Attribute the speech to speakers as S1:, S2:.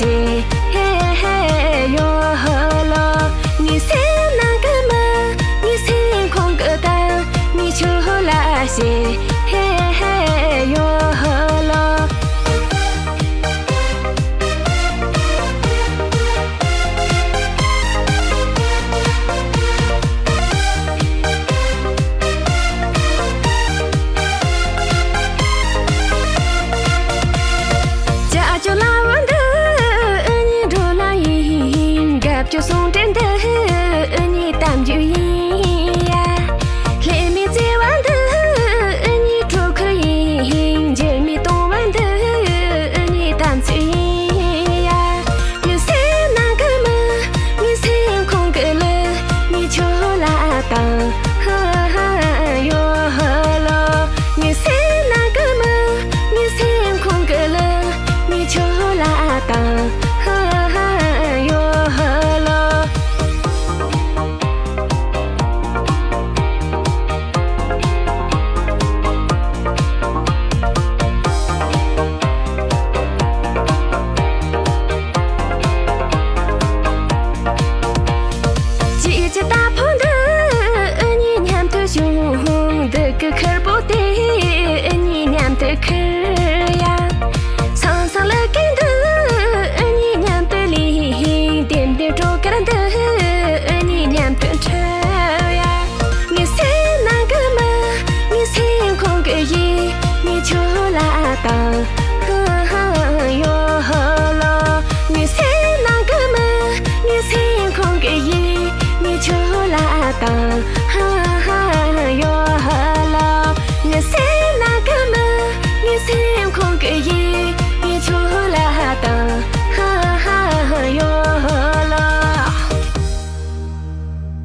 S1: see དང jeta phund ani nyamte ཡོ ཡོ